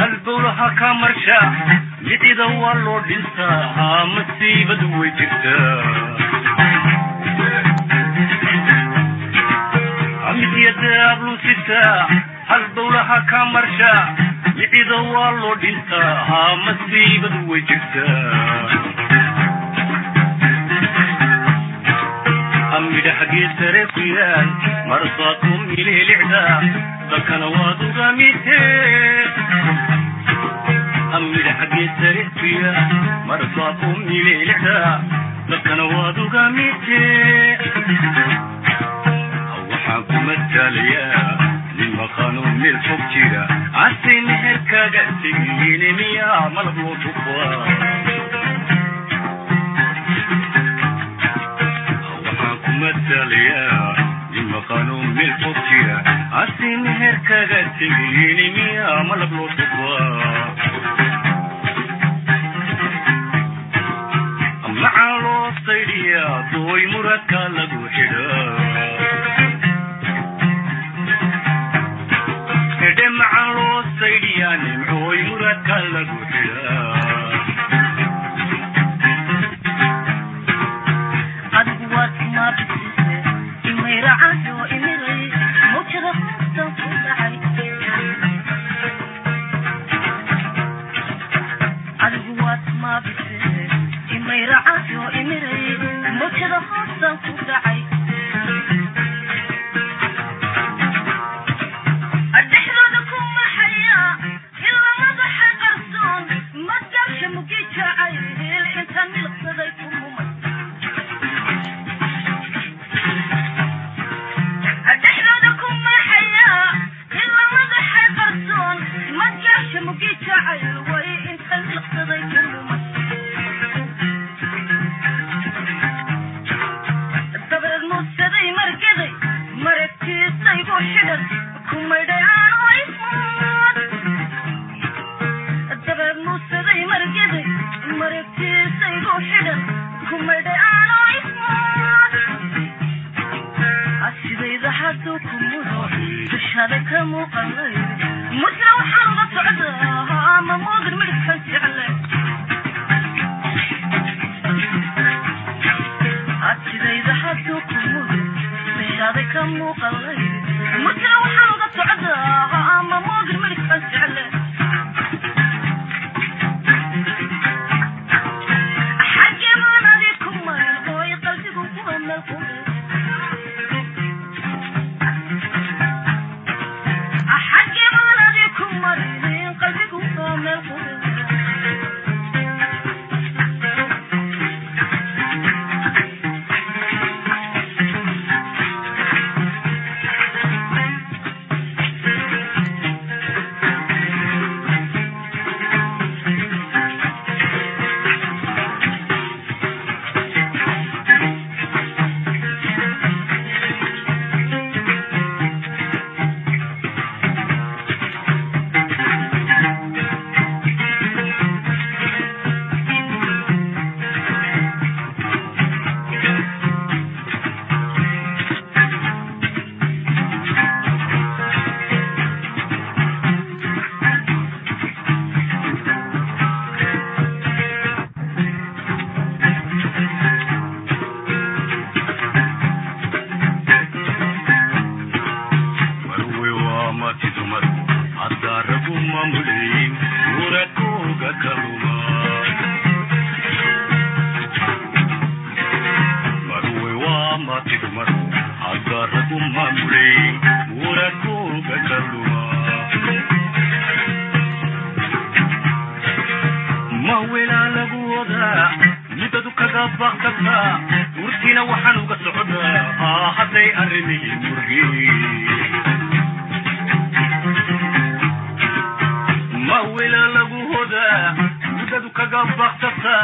halbowlaha ka marsha midida waa loo dhintaa masiibadu way jirtaa midyadaabluusida halbowlaha ka marsha midida waa loo dhintaa masiibadu way jirtaa xaggee sare ku yaal marsaadku mililicda dakana waad uga mitee midha xaggee sare ku yaal marsaadku mililicda dakana waad uga mitee waxaan ku matalayaa jira ase meherkaaga tegiyene miyaa malab loo tufaa maxaa loo saydhiyaa dooy muradka lagu xidha edhe maxaa loo saydhiyaa nimcooy muradka lagu xidha imay raayo imir moojada hoosaan ku dhacay sidayda haddu ku mudo dushada ka muuqanay musna waxaan ula socda ama moogin midhibkan jecle sidayda haddu ku mudo dushada ka muuqanay mawila lagu hodaa mudadu kaga baktata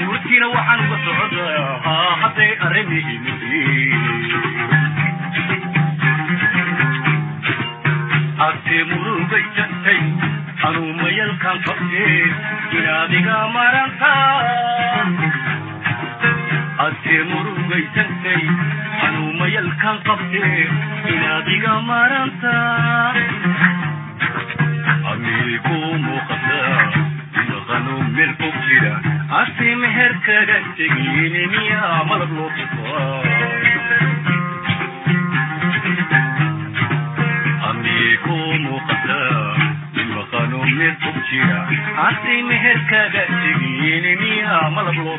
nuurtiina waxaan uga socodaa haahaday arrimihimudi agtee murugay jantay anuu mayalkaan qabtee inaadiga maranta. Agtee murugay jantay ehelkan qabtee inaad iga marantaa amiiku muuqataa maqanu meel fog jira asi meher kaga tegin miyaa malab loo amiiku muuqataa maqanu meel fog jira asi meher kaga tegin miyaa malab loo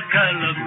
ಕಲಕ